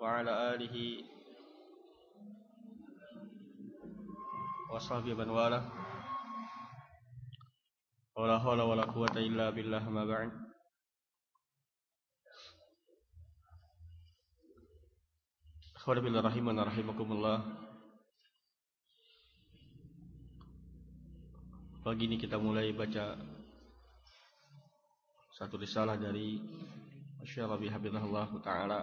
وعلى آله وصحبه من والاه ولا حول ولا قوة إلا بالله ما بعد Akhwat billah rahiman rahimakumullah Pagi ini kita mulai baca satu risalah dari Syekh Rabi Habibullah taala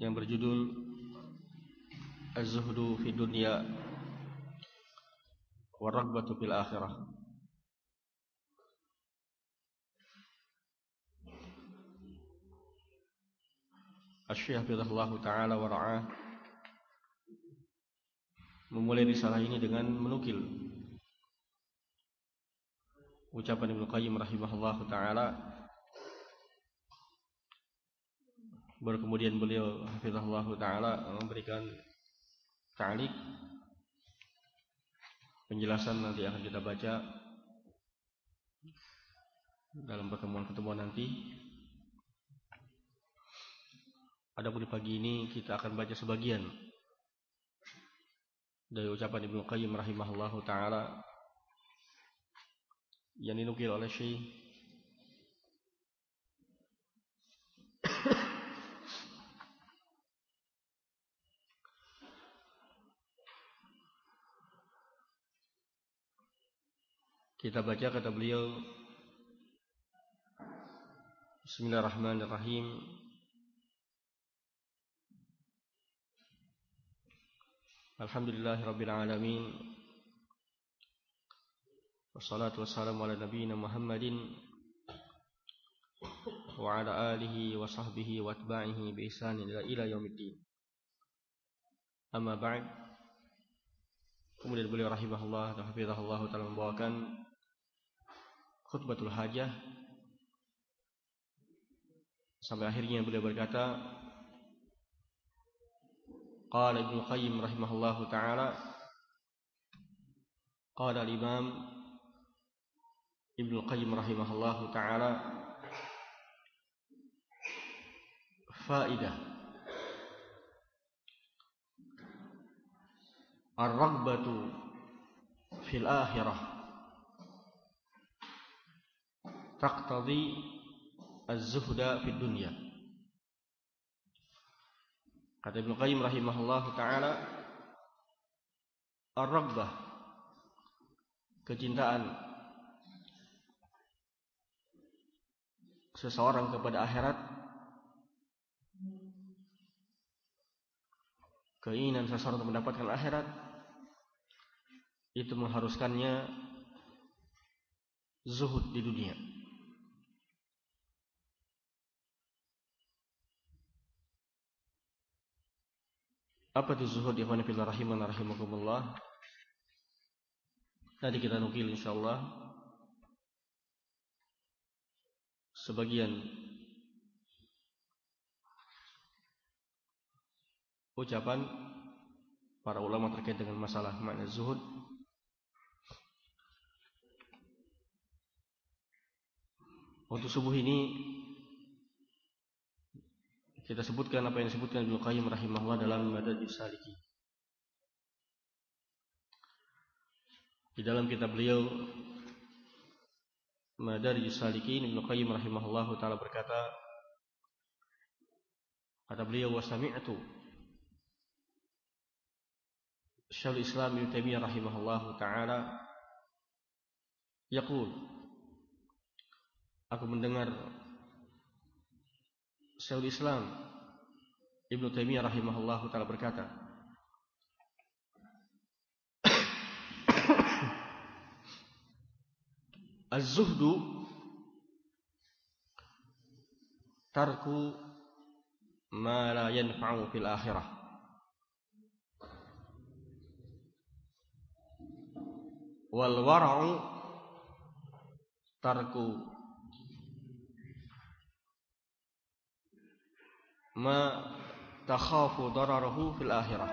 yang berjudul Az-Zuhdu fi Dunya wa Raghbatu fil Akhirah. Asy-Syaikh taala wa ra'ah memulai risalah ini dengan menukil ucapan Ibnu Qayyim rahimahullah taala baru kemudian beliau hafizahullah taala memberikan ta'liq penjelasan nanti akan kita baca dalam pertemuan-pertemuan nanti. Adapun di pagi ini kita akan baca sebagian dari ucapan Ibnu Qayyim rahimahullahu taala yang dinukil oleh Syekh Kita baca kata beliau. Bismillahirrahmanirrahim. Alhamdulillah Rabbil Alamin Wassalatu wassalamu ala nabiyina Muhammadin Wa ala alihi wa sahbihi wa atba'ihi bi ihsanin ila ila yaumiddin. Amma ba'd. Kemudian beliau rahimahullah dan hafizahullah telah membawakan khutbatul hajah. Sampai akhirnya beliau berkata qala ibnu qayyim rahimahullahu taala qala imam ibnu qayyim rahimahullahu taala faidah ar-raghbatu fil akhirah taqtadi az-zuhda fid dunya. Kata Ibnu Qayyim rahimahullah taala ar-raghbah kecintaan seseorang kepada akhirat keinginan seseorang untuk mendapatkan akhirat itu mengharuskannya zuhud di dunia. Apa itu zuhud ikhwan fillah rahiman rahimakumullah? Tadi kita nukil insyaallah sebagian ucapan para ulama terkait dengan masalah makna zuhud Untuk subuh ini kita sebutkan apa yang disebutkan Ibnu Qayyim rahimahullah dalam Madadis Saliki. Di dalam kitab beliau Madarijus Salikin Ibnu Qayyim rahimahullah taala berkata kata beliau wa sami'tu Syekhul Islam Ibnu Taimiyah rahimahullah taala yaqul Aku mendengar Syekhul Islam Ibnu Taimiyah rahimahullahu taala berkata Az-zuhdu tarku ma la yanfa'u fil akhirah. Wal wara'u tarku ma takhafu dararahu fil akhirah.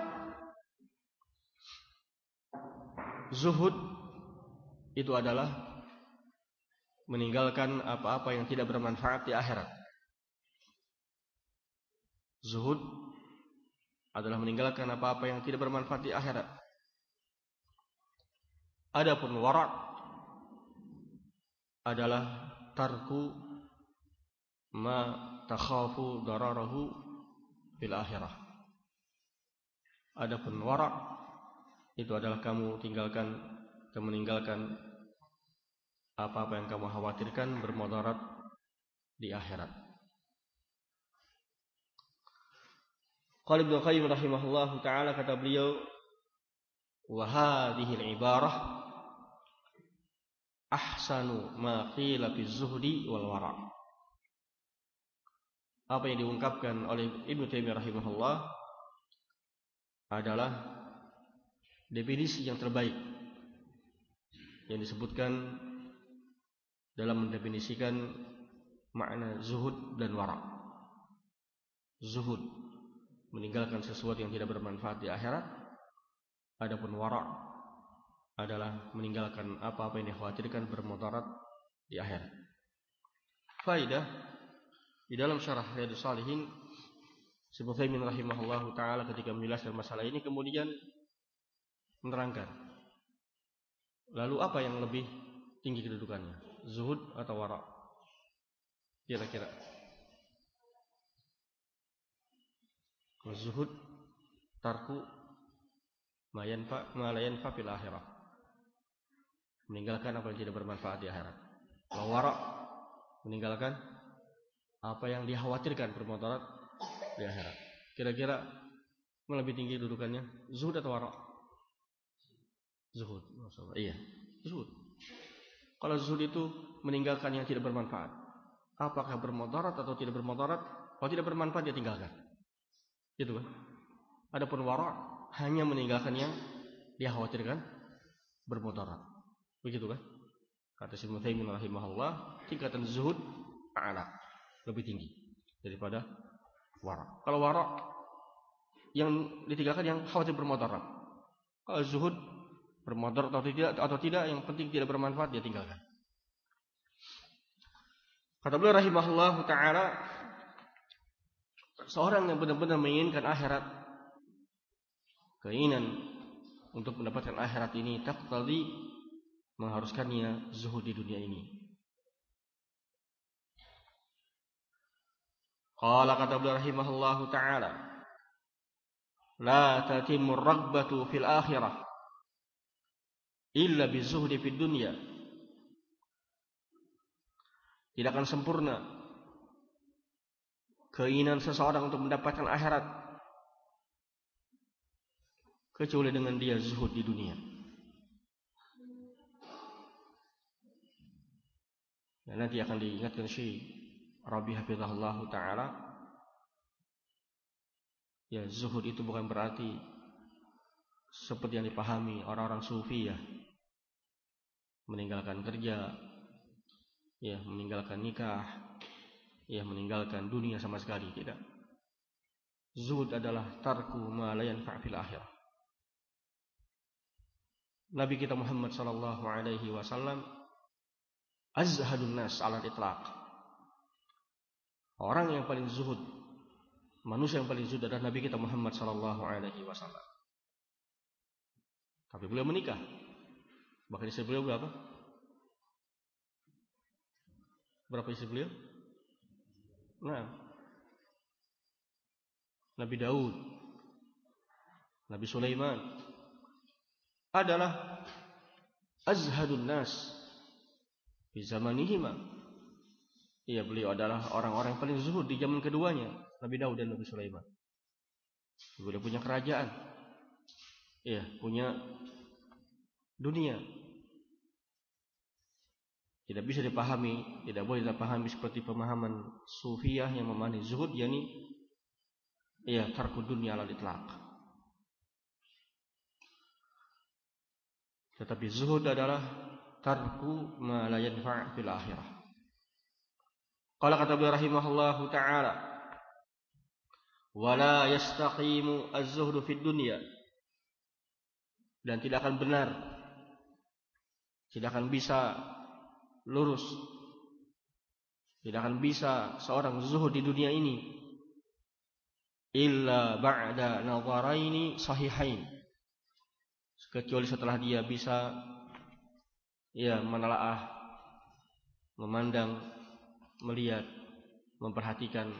Zuhud itu adalah meninggalkan apa-apa yang tidak bermanfaat di akhirat. Zuhud adalah meninggalkan apa-apa yang tidak bermanfaat di akhirat. Adapun warak adalah tarku ma takhafu dararahu fil akhirah. Adapun warak itu adalah kamu tinggalkan kamu meninggalkan apa-apa yang kamu khawatirkan bermudarat di akhirat. Qala Ibnu Qayyim rahimahullahu taala kata beliau wa hadhihi al-ibarah ahsanu ma qila fi zuhdi wal wara. Apa yang diungkapkan oleh Ibnu Taimiyah rahimahullah adalah definisi yang terbaik yang disebutkan dalam mendefinisikan makna zuhud dan wara. Zuhud meninggalkan sesuatu yang tidak bermanfaat di akhirat. Adapun wara adalah meninggalkan apa-apa yang dikhawatirkan bermudarat di akhirat. Faidah di dalam syarah Riyadhus Shalihin Syekh Utsaimin rahimahullahu taala ketika menjelaskan masalah ini kemudian menerangkan lalu apa yang lebih tinggi kedudukannya zuhud atau wara? Kira-kira. Zuhud tarku mayan fa malayan fa fil akhirah. Meninggalkan apa yang tidak bermanfaat di akhirat. Wara meninggalkan apa yang dikhawatirkan bermudarat di akhirat. Kira-kira lebih tinggi dudukannya zuhud atau wara? Zuhud. Iya, zuhud. Kalau zuhud itu meninggalkan yang tidak bermanfaat. Apakah bermotorat atau tidak bermotorat? Kalau tidak bermanfaat dia tinggalkan. Gitu kan? Adapun wara hanya meninggalkan yang dia khawatirkan bermotorat. Begitu kan? Kata Syekh Muhammad rahimahullah, tingkatan zuhud a'la, lebih tinggi daripada wara. Kalau wara yang ditinggalkan yang khawatir bermotorat. Kalau zuhud bermotor atau tidak atau tidak yang penting tidak bermanfaat dia tinggalkan. Kata beliau rahimahullah taala seorang yang benar-benar menginginkan akhirat keinginan untuk mendapatkan akhirat ini taqtadi mengharuskannya zuhud di dunia ini. Qala kata beliau rahimahullah taala la tatimmu ragbatu fil akhirah illa bizuhdi fid dunya. Tidak akan sempurna keinginan seseorang untuk mendapatkan akhirat kecuali dengan dia zuhud di dunia. Dan nanti akan diingatkan Syekh Rabi Hafizahullah Ta'ala ya zuhud itu bukan berarti seperti yang dipahami orang-orang sufi ya meninggalkan kerja, ya meninggalkan nikah, ya meninggalkan dunia sama sekali tidak. Zuhud adalah tarku ma la yanfa' fil akhir. Nabi kita Muhammad sallallahu alaihi wasallam azhadun nas ala itlaq. Orang yang paling zuhud, manusia yang paling zuhud adalah Nabi kita Muhammad sallallahu alaihi wasallam. Tapi beliau menikah Bahkan istri beliau berapa? Berapa istri beliau? Nah, Nabi Daud, Nabi Sulaiman adalah azhadun nas di zamanihima. Iya, beliau adalah orang-orang yang paling zuhud di zaman keduanya, Nabi Daud dan Nabi Sulaiman. Beliau punya kerajaan. Iya, punya dunia. Tidak bisa dipahami, tidak boleh dipahami seperti pemahaman sufiyah yang memahami zuhud yakni ya tarku dunia ala itlaq. Tetapi zuhud adalah tarku ma la fil akhirah. Qala kata beliau rahimahullahu taala wala yastaqimu az-zuhdu fid dunya dan tidak akan benar tidak akan bisa lurus Tidak akan bisa seorang zuhud di dunia ini illa ba'da nadharaini sahihain. Kecuali setelah dia bisa ya menelaah, memandang, melihat, memperhatikan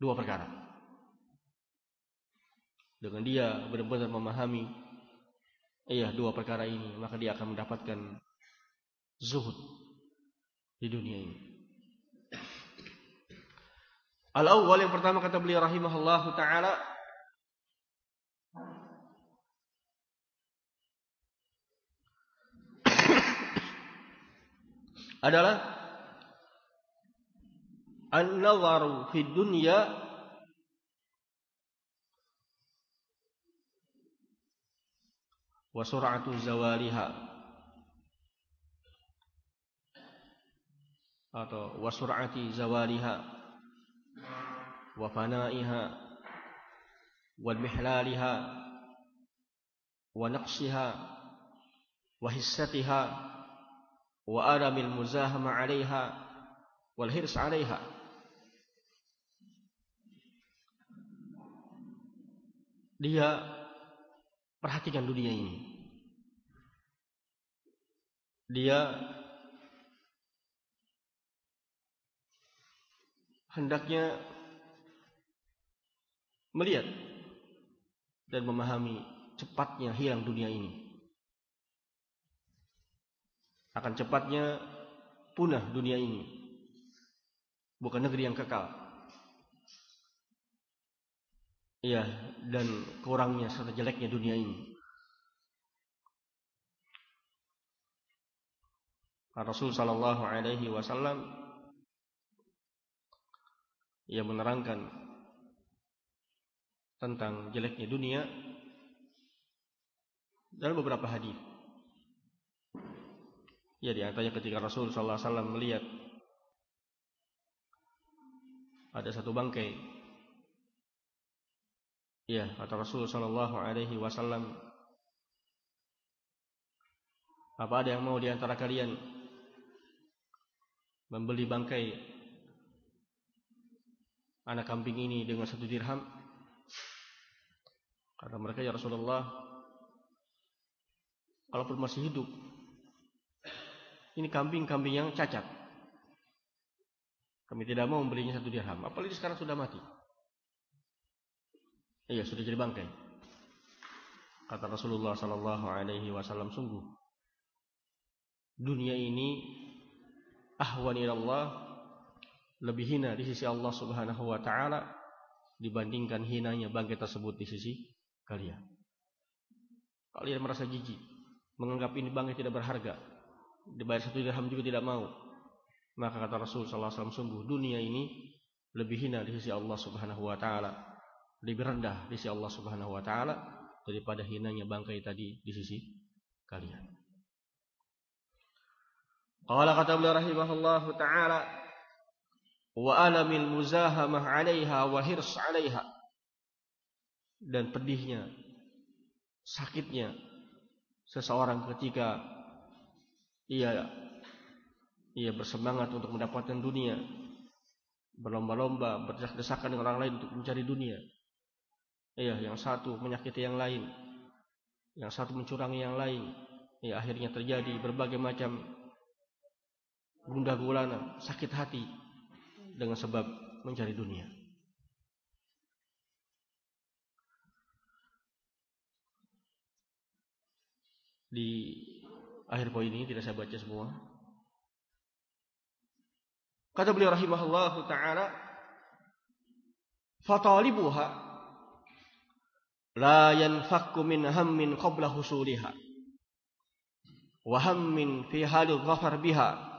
dua perkara. Dengan dia benar-benar memahami iya dua perkara ini, maka dia akan mendapatkan zuhud di dunia ini. Al-awwal yang pertama kata beliau rahimahullah taala adalah fi dunya wa sur'atu zawaliha atau wasur'ati zawaliha wa fana'iha wal mihlaliha wa naqsiha wa hissatiha wa adamil muzahama 'alayha wal hirs 'alayha dia perhatikan dunia ini dia hendaknya melihat dan memahami cepatnya hilang dunia ini. Akan cepatnya punah dunia ini. Bukan negeri yang kekal. Iya, dan kurangnya serta jeleknya dunia ini. Rasul sallallahu alaihi wasallam ia menerangkan tentang jeleknya dunia dalam beberapa hadis. Ya di antaranya ketika Rasul sallallahu alaihi wasallam melihat ada satu bangkai. Ya, kata Rasul sallallahu alaihi wasallam apa ada yang mau di antara kalian membeli bangkai anak kambing ini dengan satu dirham? Kata mereka, ya Rasulullah, kalaupun masih hidup, ini kambing-kambing yang cacat. Kami tidak mau membelinya satu dirham. Apalagi sekarang sudah mati. Iya, sudah jadi bangkai. Kata Rasulullah Sallallahu Alaihi Wasallam, sungguh dunia ini ahwan Allah lebih hina di sisi Allah Subhanahu wa taala dibandingkan hinanya bangkai tersebut di sisi kalian. Kalian merasa jijik, menganggap ini bangkai tidak berharga, dibayar satu dirham juga tidak mau. Maka kata Rasul sallallahu alaihi wasallam sungguh dunia ini lebih hina di sisi Allah Subhanahu wa taala, lebih rendah di sisi Allah Subhanahu wa taala daripada hinanya bangkai tadi di sisi kalian. Qala kata beliau rahimahullahu taala wa alamil muzahamah 'alaiha wa hirs 'alaiha dan pedihnya sakitnya seseorang ketika ia ia bersemangat untuk mendapatkan dunia berlomba-lomba berdesak-desakan dengan orang lain untuk mencari dunia iya yang satu menyakiti yang lain yang satu mencurangi yang lain ya akhirnya terjadi berbagai macam gundah gulana sakit hati dengan sebab mencari dunia. Di akhir poin ini tidak saya baca semua. Kata beliau rahimahullah taala, "Fatalibuha la yanfakku min hammin qabla husuliha wa hammin fi halil dhafar biha."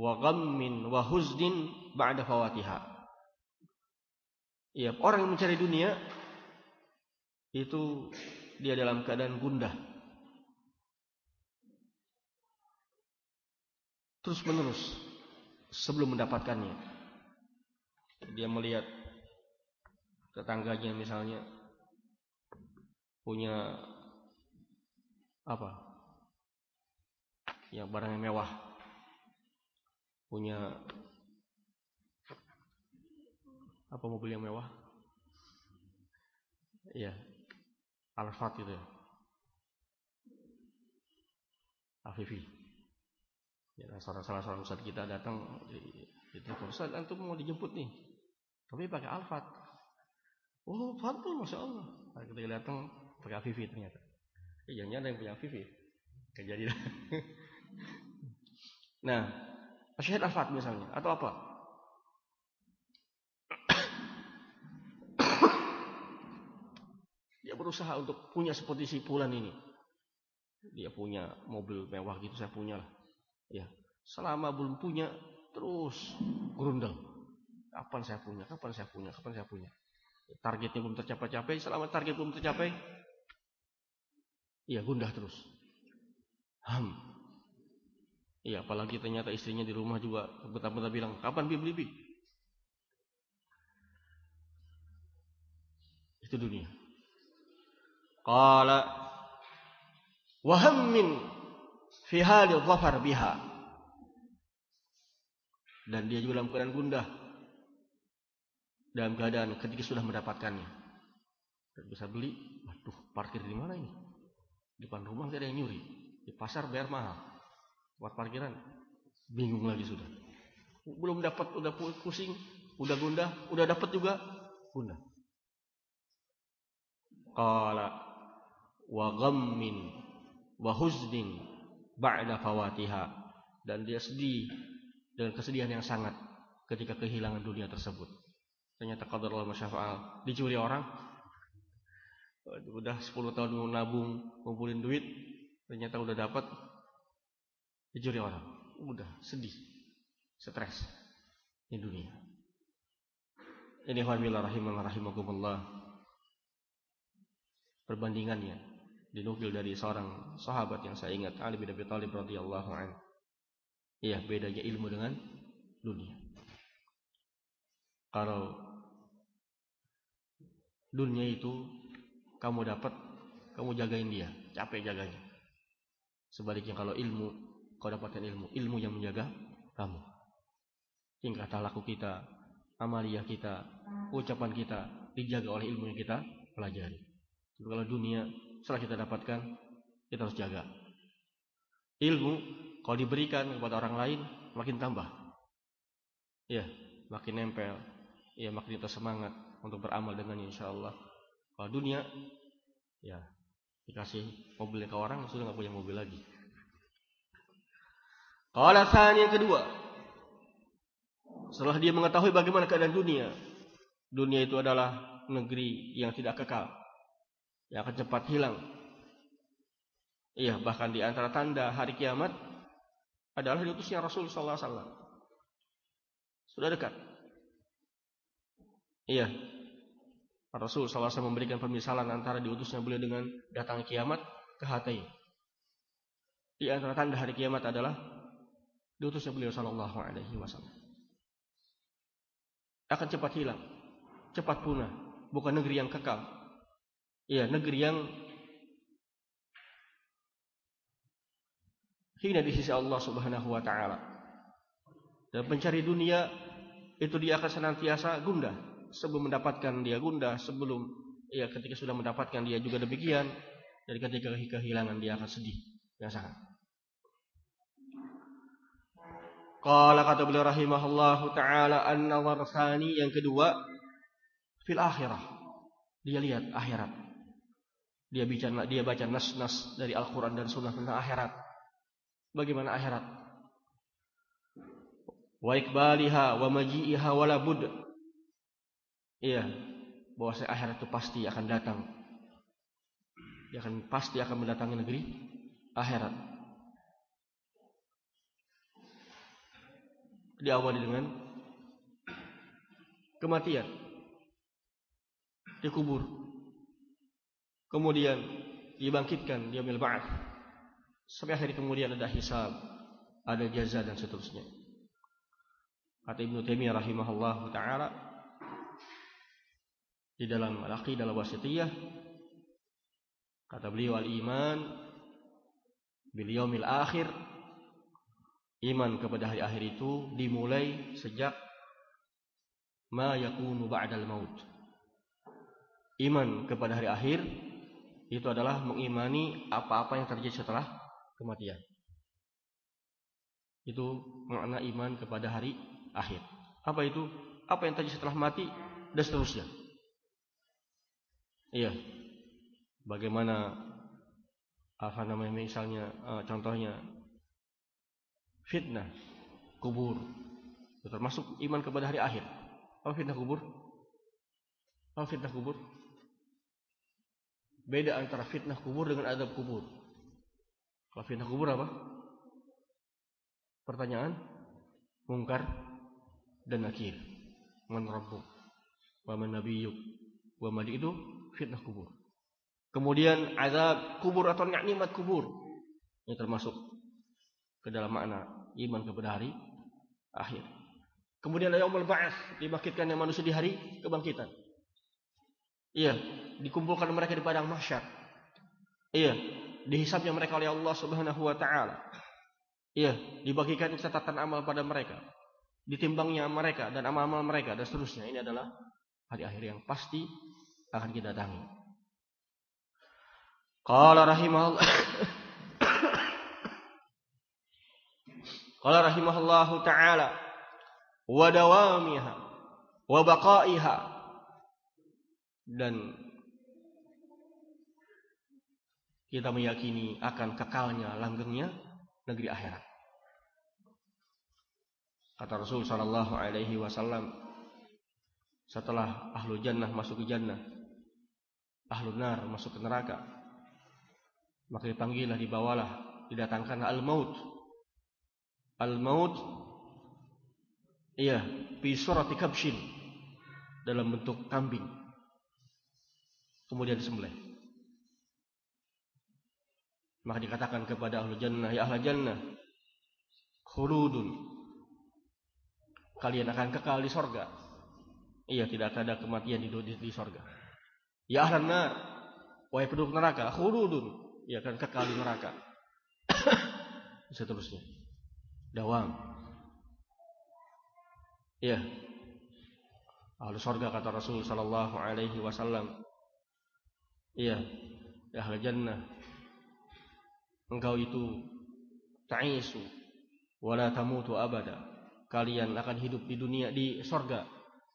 wa ghammin wa huznin ba'da fawatiha. Ya, orang yang mencari dunia itu dia dalam keadaan gundah. Terus menerus sebelum mendapatkannya. Dia melihat tetangganya misalnya punya apa? Yang barang yang mewah punya apa mobil yang mewah? Iya, Alphard itu ya. Afifi. Ya, salah, salah seorang ustaz kita datang itu Ustaz antum mau dijemput nih. Tapi pakai Alphard. Oh, fadl Masya Allah. Nah, kita datang pakai Afifi ternyata. Eh, jangan ada yang punya Afifi. Gak jadi nah, Syahid Alphard misalnya. Atau apa? Dia berusaha untuk punya seperti si Pulan ini. Dia punya mobil mewah gitu, saya punya lah. Ya, selama belum punya, terus gerundel. Kapan saya punya? Kapan saya punya? Kapan saya punya? Targetnya belum tercapai-capai. Selama target belum tercapai, iya gundah terus. Ham. Iya, apalagi ternyata istrinya di rumah juga betapa-betapa bilang, kapan beli-beli? Itu dunia. Qala wa hammin fi hali dhafar biha. Dan dia juga dalam keadaan gundah. Dalam keadaan ketika sudah mendapatkannya. Dan bisa beli, waduh parkir di mana ini? Depan rumah tidak ada yang nyuri. Di pasar bayar mahal. Buat parkiran bingung lagi sudah. Belum dapat udah pusing, udah gundah, udah dapat juga gundah. Qala wa ghammin wa huznin ba'da fawatiha dan dia sedih dengan kesedihan yang sangat ketika kehilangan dunia tersebut. Ternyata qadar Allah masyafa'al dicuri orang. Udah 10 tahun nabung, ngumpulin duit, ternyata udah dapat dicuri orang. Udah sedih, stres di dunia. Ini wa rahimakumullah. Perbandingannya dinukil dari seorang sahabat yang saya ingat Ali bin Abi Thalib radhiyallahu anhu. Iya, bedanya ilmu dengan dunia. Kalau dunia itu kamu dapat, kamu jagain dia, capek jaganya. Sebaliknya kalau ilmu, kau dapatkan ilmu, ilmu yang menjaga kamu. Tingkah laku kita, amalia kita, ucapan kita dijaga oleh ilmu yang kita pelajari. Tapi kalau dunia setelah kita dapatkan, kita harus jaga. Ilmu kalau diberikan kepada orang lain makin tambah. Ya, makin nempel. Ya, makin kita semangat untuk beramal dengannya insyaallah. Kalau dunia ya dikasih mobil ke orang sudah nggak punya mobil lagi. Kalau yang kedua, setelah dia mengetahui bagaimana keadaan dunia, dunia itu adalah negeri yang tidak kekal yang akan cepat hilang. Iya, bahkan di antara tanda hari kiamat adalah diutusnya Rasul sallallahu alaihi wasallam. Sudah dekat. Iya. Rasul alaihi memberikan pemisalan antara diutusnya beliau dengan datang kiamat ke hati. Di antara tanda hari kiamat adalah diutusnya beliau sallallahu alaihi. Akan cepat hilang, cepat punah, bukan negeri yang kekal. Iya, negeri yang hina di sisi Allah Subhanahu wa taala. Dan pencari dunia itu dia akan senantiasa gundah sebelum mendapatkan dia gundah sebelum ya ketika sudah mendapatkan dia juga demikian dan ketika kehilangan dia akan sedih yang sangat. Qala kata beliau rahimahullahu taala an-nazar yang kedua fil akhirah. Dia lihat akhirat. Dia bicara dia baca nas-nas dari Al-Qur'an dan Sunnah tentang akhirat. Bagaimana akhirat? Wa ikbaliha wa maji'iha wala bud. Iya, bahwa akhirat itu pasti akan datang. Dia akan pasti akan mendatangi negeri akhirat. Diawali dengan kematian, dikubur, Kemudian dibangkitkan dia ba'ats. Sampai akhir kemudian ada hisab, ada jaza dan seterusnya. Kata Ibnu Taimiyah rahimahullah taala di dalam Al-Aqidah Al-Wasithiyah kata beliau al-iman bil yaumil akhir Iman kepada hari akhir itu dimulai sejak ma yakunu ba'dal maut. Iman kepada hari akhir itu adalah mengimani apa-apa yang terjadi setelah kematian. Itu makna iman kepada hari akhir. Apa itu? Apa yang terjadi setelah mati dan seterusnya. Iya. Bagaimana apa namanya misalnya uh, contohnya fitnah kubur. Itu termasuk iman kepada hari akhir. Apa fitnah kubur? Apa fitnah kubur? Beda antara fitnah kubur dengan adab kubur. Kalau fitnah kubur apa? Pertanyaan mungkar dan nakir man rabbuk wa man nabiyyuk wa itu fitnah kubur Kemudian azab kubur atau nikmat kubur. Ini termasuk ke dalam makna iman kepada hari akhir. Kemudian yaumul ba'ats, dibangkitkannya manusia di hari kebangkitan. Iya, dikumpulkan mereka di padang mahsyar. Iya, dihisapnya mereka oleh Allah Subhanahu wa taala. Iya, dibagikan catatan amal pada mereka. Ditimbangnya mereka dan amal-amal mereka dan seterusnya. Ini adalah hari akhir yang pasti akan kita datangi. Qala rahimahullah Qala rahimahullahu taala wa dawamiha wa baqaiha dan kita meyakini akan kekalnya langgengnya negeri akhirat. Kata Rasul sallallahu alaihi wasallam setelah ahlu jannah masuk ke jannah, ahlu nar masuk ke neraka, maka dipanggillah, dibawalah, didatangkan al-maut. Al-maut iya, fi surati kabshin dalam bentuk kambing. Kemudian disembelih. Maka dikatakan kepada ahlu jannah, ya ahlu jannah, khuludun. Kalian akan kekal di sorga. Iya, tidak ada kematian di, di, di sorga. Ya ahlan nar, wahai penduduk neraka, khuludun ia akan kekal di neraka. Seterusnya. Dawam. Ya. Ahlu surga kata Rasul sallallahu alaihi wasallam. Iya. Ya ahli jannah. Engkau itu ta'isu wala tamutu abada. Kalian akan hidup di dunia di sorga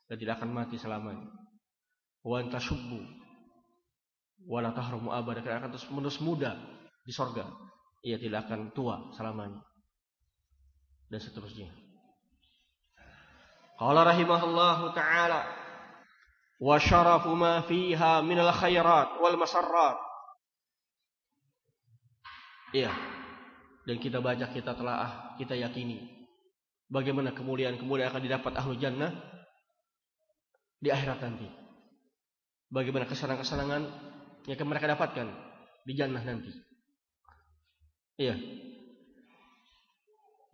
dan tidak akan mati selamanya. Wa antasubbu wala tahrumu abada karena akan terus menerus muda di sorga? Ia tidak akan tua selamanya. Dan seterusnya. Qala rahimahullahu taala wa syarafu ma fiha min al khairat wal masarrat. Iya. Dan kita baca kita telah kita yakini bagaimana kemuliaan-kemuliaan akan didapat ahlu jannah di akhirat nanti. Bagaimana kesenangan-kesenangan yang akan mereka dapatkan di jannah nanti. Iya.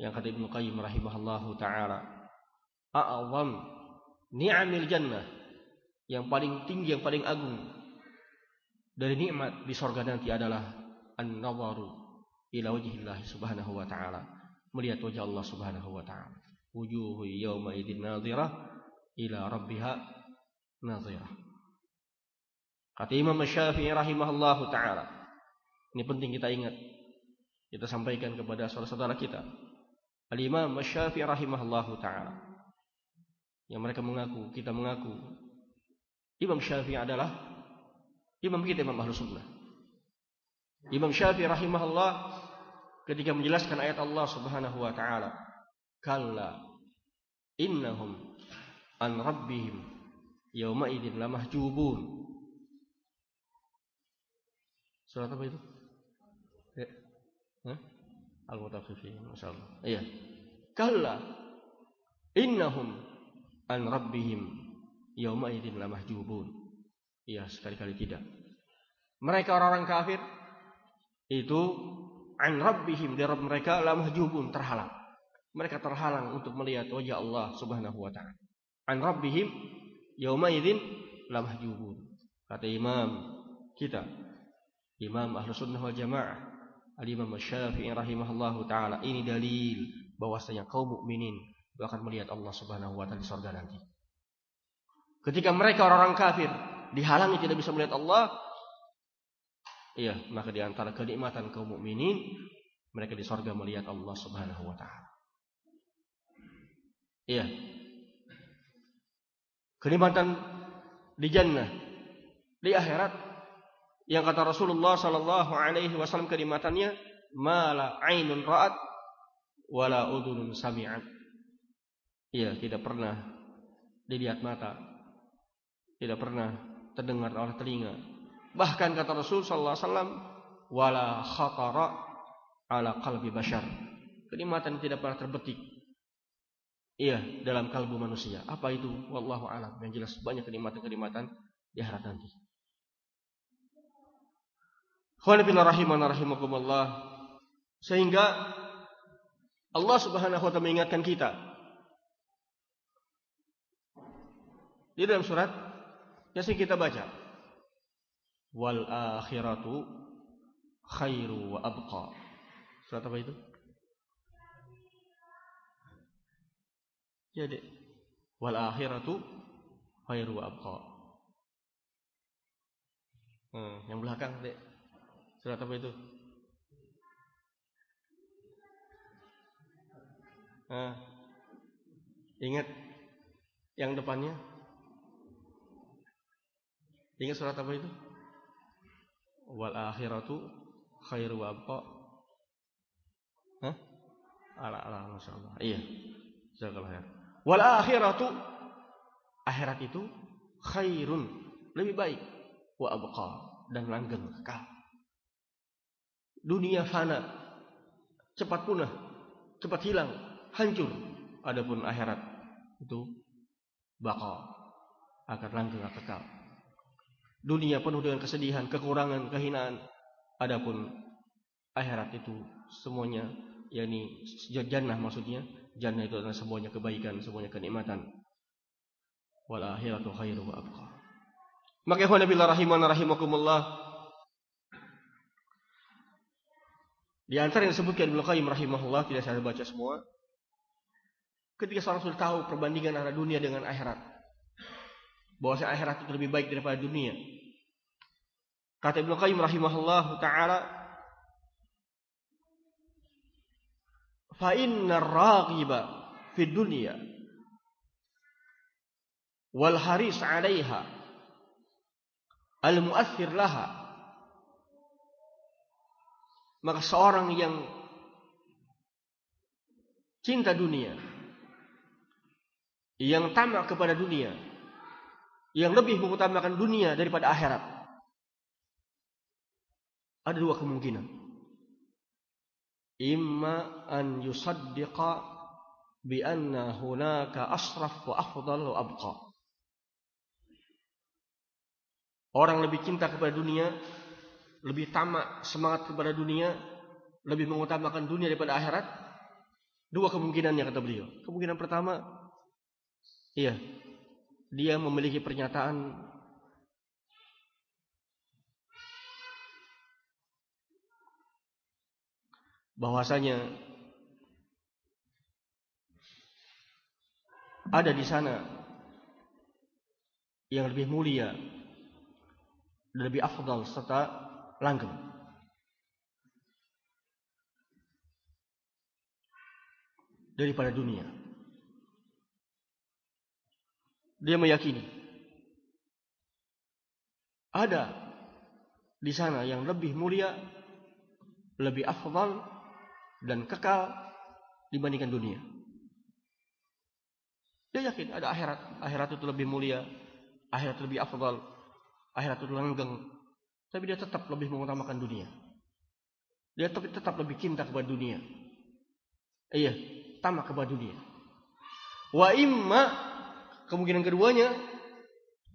Yang kata Ibnu Qayyim rahimahullahu taala, "A'zam ni'amil jannah." Yang paling tinggi, yang paling agung dari nikmat di sorga nanti adalah an-nazaru ila wajhillah subhanahu wa ta'ala. Melihat wajah Allah subhanahu wa ta'ala. Wujuhu yawma idin nadhirah ila rabbiha nadhirah. Kata Imam Syafi'i rahimahullah taala. Ini penting kita ingat. Kita sampaikan kepada saudara-saudara kita. Al-Imam Syafi'i rahimahullah taala. Yang mereka mengaku, kita mengaku Imam Syafi'i adalah imam kita Imam Ahlus Sunnah. Imam Syafi'i rahimahullah ketika menjelaskan ayat Allah Subhanahu wa taala, "Kalla innahum an rabbihim yawma idzin lamahjubun." Surat apa itu? Ya. Al-Mutaffifin, masyaallah. Iya. Kalla innahum an rabbihim yauma idzin lamahjubun. Iya, sekali-kali tidak. Mereka orang-orang kafir itu an rabbihim dari Rabb mereka lamahjubun terhalang. Mereka terhalang untuk melihat wajah Allah Subhanahu wa taala. An rabbihim yauma idzin lamahjubun. Kata Imam kita Imam Ahlu Sunnah wal Jamaah Al-Imam Syafi'i rahimahullah ta'ala Ini dalil bahwasanya kaum mukminin akan melihat Allah Subhanahu wa taala di surga nanti. Ketika mereka orang-orang kafir dihalangi tidak bisa melihat Allah, iya, maka di antara kenikmatan kaum mukminin mereka di surga melihat Allah Subhanahu wa taala. Iya. Kenikmatan di jannah, di akhirat yang kata Rasulullah sallallahu alaihi wasallam kenikmatannya mala ainun ra'at wala udhunun sami'at. Iya, tidak pernah dilihat mata. Tidak pernah terdengar oleh telinga. Bahkan kata Rasul sallallahu alaihi wasallam wala khatara ala qalbi bashar. Kenikmatan tidak pernah terbetik. Iya, dalam kalbu manusia. Apa itu? Wallahu a'lam. Yang jelas banyak kenikmatan-kenikmatan di nanti. Rahimakumullah. Sehingga Allah Subhanahu wa taala mengingatkan kita. Di dalam surat yang sering kita baca. Wal akhiratu khairu wa abqa. Surat apa itu? Jadi wal akhiratu khairu wa abqa. Hmm, yang belakang, Dek. Surat apa itu? Nah, ingat yang depannya? Ingat surat apa itu? Wal akhiratu khairu abqa. Hah? Ala ala masyaallah. Iya. Jazakallah khair. Wal akhiratu akhirat itu khairun, lebih baik wa abqa dan langgeng kekal. Dunia fana, cepat punah, cepat hilang, hancur. Adapun akhirat itu bakal akan langgeng kekal. Dunia penuh dengan kesedihan, kekurangan, kehinaan. Adapun akhirat itu semuanya yakni jannah maksudnya jannah itu adalah semuanya kebaikan semuanya kenikmatan wal akhiratu khairu wa abqa maka ikhwan billah rahimana rahimakumullah di antara yang disebutkan Ibnu Qayyim rahimahullah tidak saya baca semua Ketika seorang sudah tahu perbandingan antara dunia dengan akhirat. Bahwa akhirat itu lebih baik daripada dunia. Kata Ibnu Qayyim rahimahullah taala fa inna raghiba fi dunya wal haris 'alaiha al mu'athir laha maka seorang yang cinta dunia yang tamak kepada dunia, yang lebih mengutamakan dunia daripada akhirat. Ada dua kemungkinan. Imma an yusaddiqa bi anna hunaka asraf wa afdal wa abqa. Orang lebih cinta kepada dunia, lebih tamak semangat kepada dunia, lebih mengutamakan dunia daripada akhirat. Dua kemungkinannya kata beliau. Kemungkinan pertama, Iya. Dia memiliki pernyataan bahwasanya ada di sana yang lebih mulia dan lebih afdal serta langgeng. daripada dunia. Dia meyakini ada di sana yang lebih mulia, lebih afdal dan kekal dibandingkan dunia. Dia yakin ada akhirat, akhirat itu lebih mulia, akhirat lebih afdal, akhirat itu langgeng. Tapi dia tetap lebih mengutamakan dunia. Dia tetap, lebih cinta kepada dunia. Iya, tamak kepada dunia. Wa imma Kemungkinan keduanya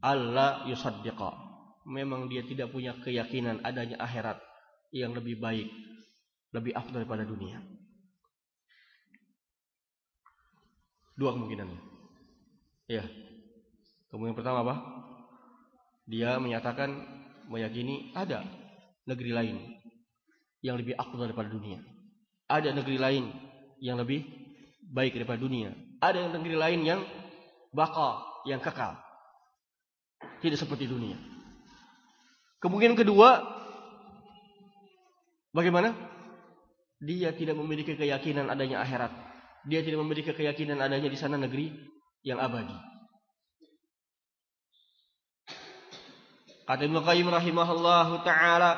Allah yusaddiqa. Memang dia tidak punya keyakinan adanya akhirat yang lebih baik, lebih afdal daripada dunia. Dua kemungkinan. Ya. Kemungkinan pertama apa? Dia menyatakan meyakini ada negeri lain yang lebih afdal daripada dunia. Ada negeri lain yang lebih baik daripada dunia. Ada negeri lain yang bakal, yang kekal. Tidak seperti dunia. Kemungkinan kedua, bagaimana? Dia tidak memiliki keyakinan adanya akhirat. Dia tidak memiliki keyakinan adanya di sana negeri yang abadi. Kata Ibnu Qayyim rahimahullahu taala,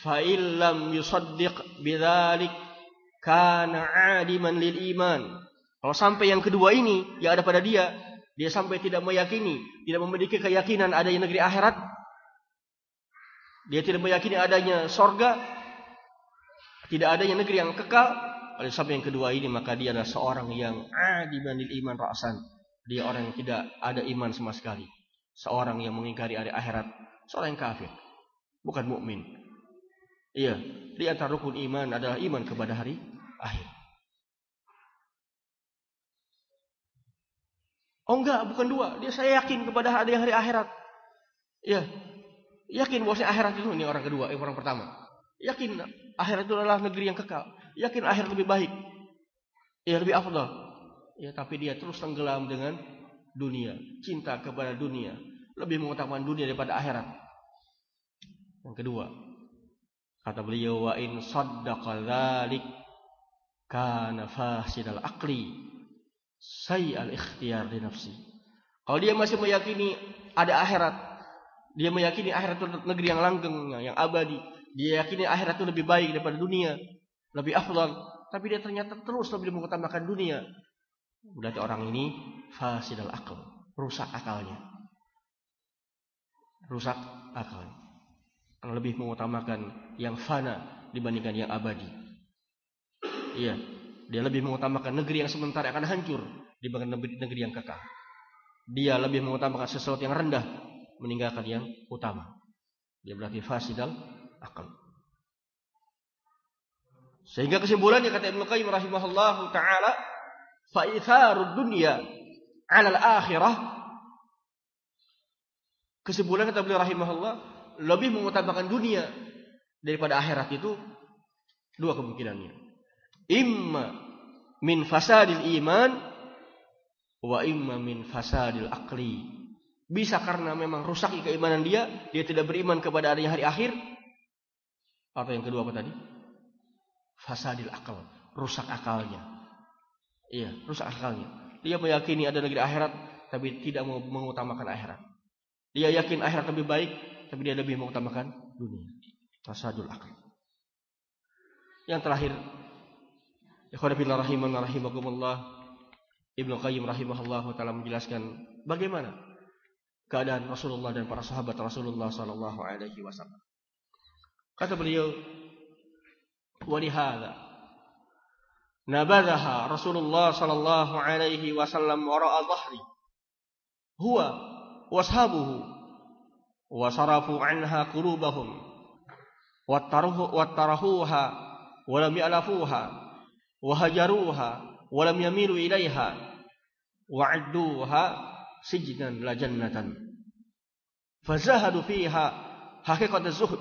"Fa illam yusaddiq bidzalik kana 'adiman lil iman." Kalau sampai yang kedua ini yang ada pada dia, dia sampai tidak meyakini, tidak memiliki keyakinan adanya negeri akhirat, dia tidak meyakini adanya sorga, tidak adanya negeri yang kekal. Oleh sampai yang kedua ini maka dia adalah seorang yang adiman lil iman ra'san. Dia orang yang tidak ada iman sama sekali. Seorang yang mengingkari hari akhirat, seorang yang kafir, bukan mukmin. Iya, di antara rukun iman adalah iman kepada hari akhir. Oh enggak, bukan dua. Dia saya yakin kepada hari hari akhirat. Iya. Yakin bahwa akhirat itu ini orang kedua, yang orang pertama. Yakin akhirat itu adalah negeri yang kekal. Yakin akhirat lebih baik. Ya lebih afdal. Ya, tapi dia terus tenggelam dengan dunia, cinta kepada dunia, lebih mengutamakan dunia daripada akhirat. Yang kedua, kata beliau wa in saddaqa kana fasidal aqli al ikhtiyar di nafsi. Kalau dia masih meyakini ada akhirat, dia meyakini akhirat itu negeri yang langgeng, yang abadi, dia yakini akhirat itu lebih baik daripada dunia, lebih afdal, tapi dia ternyata terus lebih mengutamakan dunia, Berarti orang ini fasidal akal, rusak akalnya. Rusak akalnya. Karena lebih mengutamakan yang fana dibandingkan yang abadi. Iya, dia lebih mengutamakan negeri yang sementara akan hancur dibandingkan negeri yang kekal. Dia lebih mengutamakan sesuatu yang rendah meninggalkan yang utama. Dia berarti fasidal akal. Sehingga kesimpulannya kata Ibnu Qayyim rahimahullahu taala Fa'itharud dunia alal akhirah. Kesimpulan kata beliau rahimahullah. Lebih mengutamakan dunia daripada akhirat itu dua kemungkinannya. Imma min fasadil iman wa imma min fasadil akli. Bisa karena memang rusak keimanan dia, dia tidak beriman kepada adanya hari akhir. Atau yang kedua apa tadi? Fasadil akal, rusak akalnya. Iya, rusak akalnya. Dia meyakini ada negeri akhirat, tapi tidak mau mengutamakan akhirat. Dia yakin akhirat lebih baik, tapi dia lebih mengutamakan dunia. Tasadul akal. Yang terakhir, Ikhwanillah rahiman rahimakumullah. Ibnu Qayyim rahimahullah taala menjelaskan bagaimana keadaan Rasulullah dan para sahabat Rasulullah sallallahu alaihi wasallam. Kata beliau, "Wa نبذها رسول الله صلى الله عليه وسلم وراء ظهري. هو واصحابه وصرفوا عنها قلوبهم واترهوها ولم يألفوها وهجروها ولم يميلوا إليها وعدوها سجنا لجنة فزهدوا فيها حقيقة الزهد.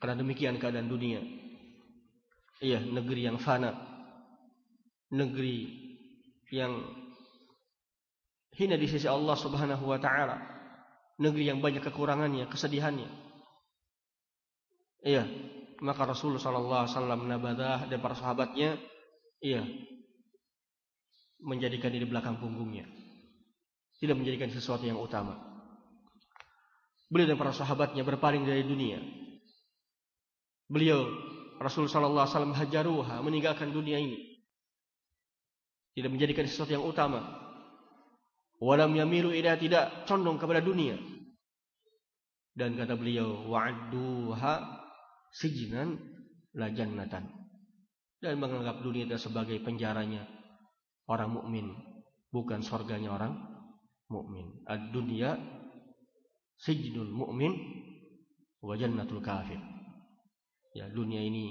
Karena demikian keadaan dunia. Iya, negeri yang fana. Negeri yang hina di sisi Allah Subhanahu wa taala. Negeri yang banyak kekurangannya, kesedihannya. Iya, maka Rasul sallallahu alaihi wasallam nabadah dan para sahabatnya iya menjadikan di belakang punggungnya. Tidak menjadikan sesuatu yang utama. Beliau dan para sahabatnya berpaling dari dunia. Beliau Rasul sallallahu alaihi wasallam hajaruha, meninggalkan dunia ini. Tidak menjadikan sesuatu yang utama. Walam yamilu ila tidak condong kepada dunia. Dan kata beliau, wa'adduha sijnan la jannatan. Dan menganggap dunia itu sebagai penjaranya orang mukmin, bukan surganya orang mukmin. Ad-dunya sijnul mu'min wa jannatul kafir. Ya, dunia ini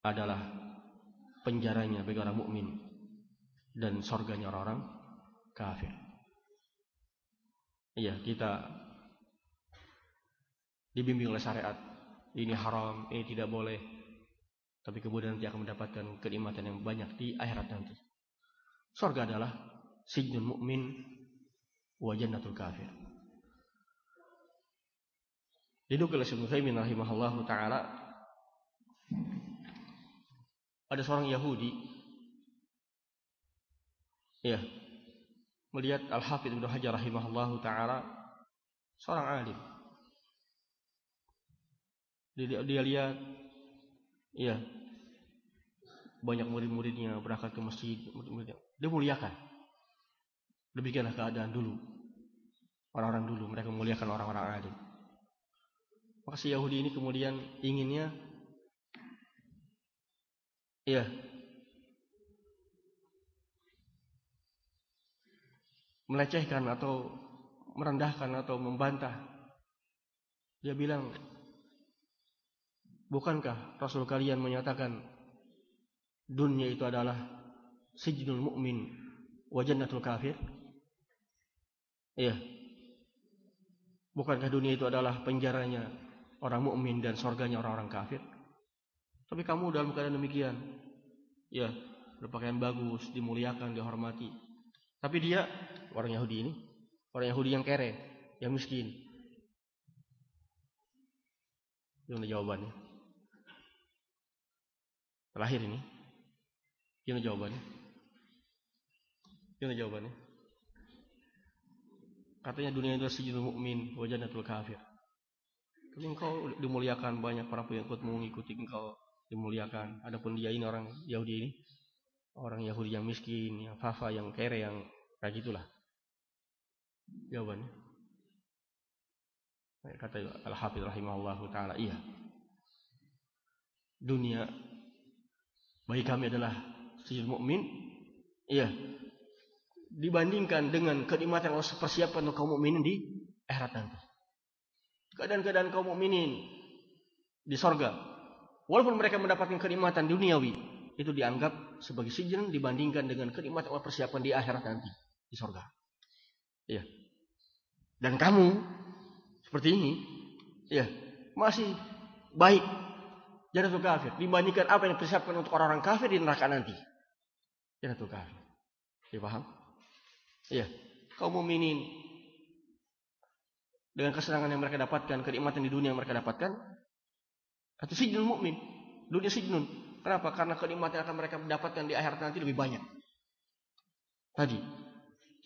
adalah penjaranya bagi orang mukmin dan surganya orang-orang kafir. Iya, kita dibimbing oleh syariat. Ini haram, ini tidak boleh. Tapi kemudian nanti akan mendapatkan kenikmatan yang banyak di akhirat nanti. Surga adalah sijnul mukmin wa jannatul kafir. Didukil Ibnu Taimin rahimahullahu taala ada seorang Yahudi. Ya melihat Al-Hafidz Ibnu Hajar rahimahullahu taala seorang alim. Dia, dia lihat ya banyak murid-muridnya berangkat ke masjid dia muliakan. Demikianlah keadaan dulu. Orang-orang dulu mereka memuliakan orang-orang alim. Maka si Yahudi ini kemudian inginnya iya melecehkan atau merendahkan atau membantah. Dia bilang, bukankah Rasul kalian menyatakan dunia itu adalah sijnul mu'min wa jannatul kafir? Iya. Bukankah dunia itu adalah penjaranya orang mukmin dan surganya orang-orang kafir. Tapi kamu dalam keadaan demikian, ya berpakaian bagus, dimuliakan, dihormati. Tapi dia orang Yahudi ini, orang Yahudi yang kere, yang miskin. Gimana jawabannya? Terakhir ini, gimana jawabannya? Gimana jawabannya? Katanya dunia itu sejujurnya mukmin, wajanatul kafir. Tapi engkau dimuliakan banyak para pengikut mengikuti engkau dimuliakan. Adapun dia ini orang Yahudi ini orang Yahudi yang miskin, yang fafa, yang kere, yang kayak gitulah. Jawabannya. Kata Al-Hafidh rahimahullah taala, iya. Dunia bagi kami adalah sihir mukmin, iya. Dibandingkan dengan kenikmatan yang Allah persiapkan untuk kaum mukminin di akhirat nanti keadaan-keadaan kaum mukminin di sorga. Walaupun mereka mendapatkan kenikmatan duniawi, itu dianggap sebagai sijin dibandingkan dengan kenikmatan persiapan di akhirat nanti di sorga. Iya. Dan kamu seperti ini, ya masih baik jangan kafir dibandingkan apa yang dipersiapkan untuk orang-orang kafir di neraka nanti. Jangan kafir. Ya paham? Iya. Kaum mukminin dengan kesenangan yang mereka dapatkan, kenikmatan di dunia yang mereka dapatkan, atau sijnun mukmin, dunia sijnun. Kenapa? Karena kenikmatan yang akan mereka dapatkan di akhirat nanti lebih banyak. Tadi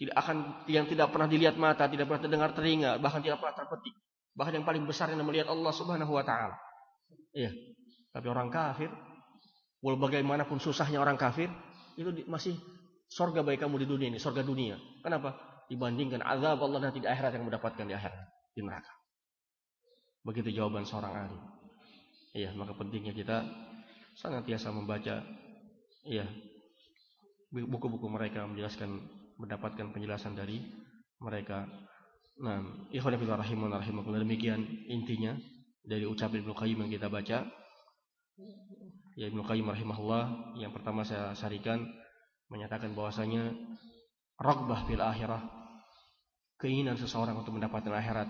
tidak akan yang tidak pernah dilihat mata, tidak pernah terdengar telinga, bahkan tidak pernah terpetik. Bahkan yang paling besar yang melihat Allah Subhanahu wa taala. Iya. Tapi orang kafir, walaupun bagaimanapun susahnya orang kafir, itu masih sorga bagi kamu di dunia ini, sorga dunia. Kenapa? Dibandingkan azab Allah nanti di akhirat yang mendapatkan di akhirat di neraka. Begitu jawaban seorang ahli. Iya, maka pentingnya kita senantiasa membaca iya buku-buku mereka menjelaskan mendapatkan penjelasan dari mereka. Nah, ikhwan fillah rahimun rahimakumullah demikian intinya dari ucapan Ibnu Qayyim yang kita baca. Ya Ibnu Qayyim rahimahullah yang pertama saya sarikan menyatakan bahwasanya ragbah fil akhirah keinginan seseorang untuk mendapatkan akhirat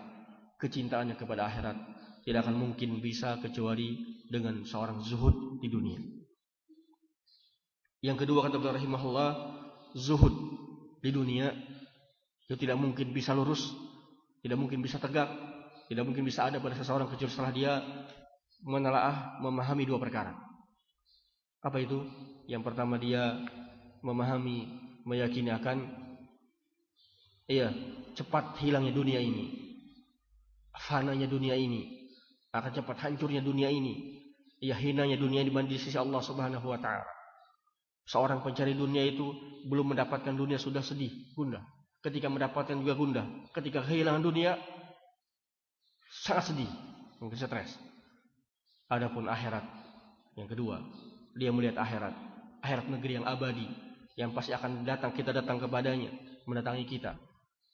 kecintaannya kepada akhirat tidak akan mungkin bisa kecuali dengan seorang zuhud di dunia. Yang kedua kata beliau rahimahullah, zuhud di dunia itu tidak mungkin bisa lurus, tidak mungkin bisa tegak, tidak mungkin bisa ada pada seseorang kecuali setelah dia menelaah memahami dua perkara. Apa itu? Yang pertama dia memahami, meyakini akan iya, cepat hilangnya dunia ini fananya dunia ini, akan cepat hancurnya dunia ini, ya hinanya dunia ini di sisi Allah Subhanahu wa taala. Seorang pencari dunia itu belum mendapatkan dunia sudah sedih, gundah. Ketika mendapatkan juga gundah. Ketika kehilangan dunia sangat sedih, mungkin stres. Adapun akhirat yang kedua, dia melihat akhirat, akhirat negeri yang abadi yang pasti akan datang kita datang kepadanya, mendatangi kita.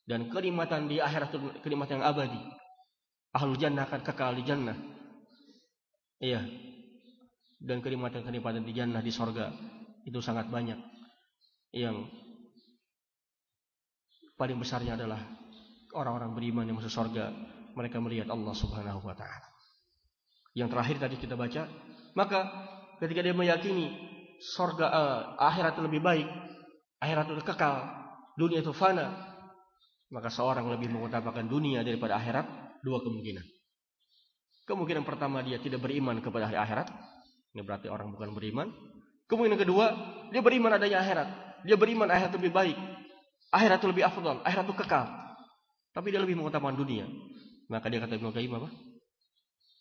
Dan kenikmatan di akhirat itu kenikmatan yang abadi, Ahlul jannah akan kekal di jannah. Iya. Dan kenikmatan-kenikmatan di jannah di sorga itu sangat banyak. Yang paling besarnya adalah orang-orang beriman yang masuk sorga. Mereka melihat Allah subhanahu wa ta'ala. Yang terakhir tadi kita baca. Maka ketika dia meyakini sorga uh, akhirat lebih baik, akhirat itu kekal, dunia itu fana, maka seorang lebih mengutamakan dunia daripada akhirat. Dua kemungkinan. Kemungkinan pertama dia tidak beriman kepada hari akhirat. Ini berarti orang bukan beriman. Kemungkinan kedua, dia beriman adanya akhirat. Dia beriman akhirat lebih baik. Akhirat itu lebih afdal, akhirat itu kekal. Tapi dia lebih mengutamakan dunia. Maka dia kata Ibnu Qayyim apa?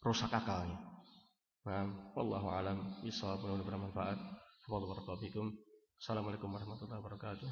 Rusak akalnya. Nah, wallahu alam bisa mudah bermanfaat. Assalamualaikum warahmatullahi wabarakatuh.